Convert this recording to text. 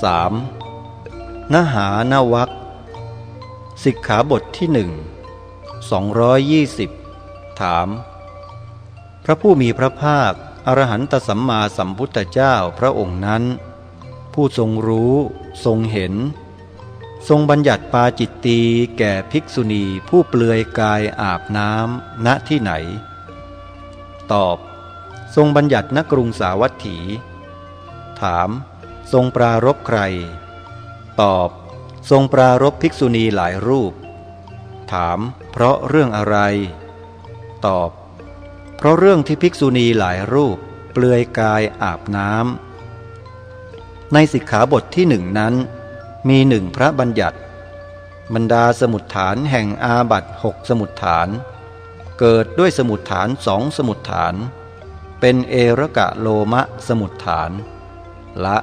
3. นหานวักสิกขาบทที่หนึ่ง220 ถาม พระผู้มีพระภาค อรหันตสัมมาสัมพุทธเจ้าพระองค์นั้น ผู้ทรงรู้ทรงเห็น ทรงบัญญัติปาจิตตีแก่ภิกษุณีผู้เปลือยกายอาบน้ำณที่ไหน ตอบ ทรงบัญญัติณกรุงสาวัตถี ถาม ทรงปรารบใคร ตอบ ทรงปรารบภิกษุณีหลายรูป ถาม เพราะเรื่องอะไร ตอบ เพราะเรื่องที่ภิกษุณีหลายรูป เปลือยกายอาบน้ำในสิกขาบทที่หนึ่งนั้น มีหนึ่งพระบัญญัติ บรรดาสมุดฐานแห่งอาบัตหกสมุดฐาน เกิดด้วยสมุดฐานสองสมุดฐาน เป็นเอรกะโลมะสมุดฐาน ละ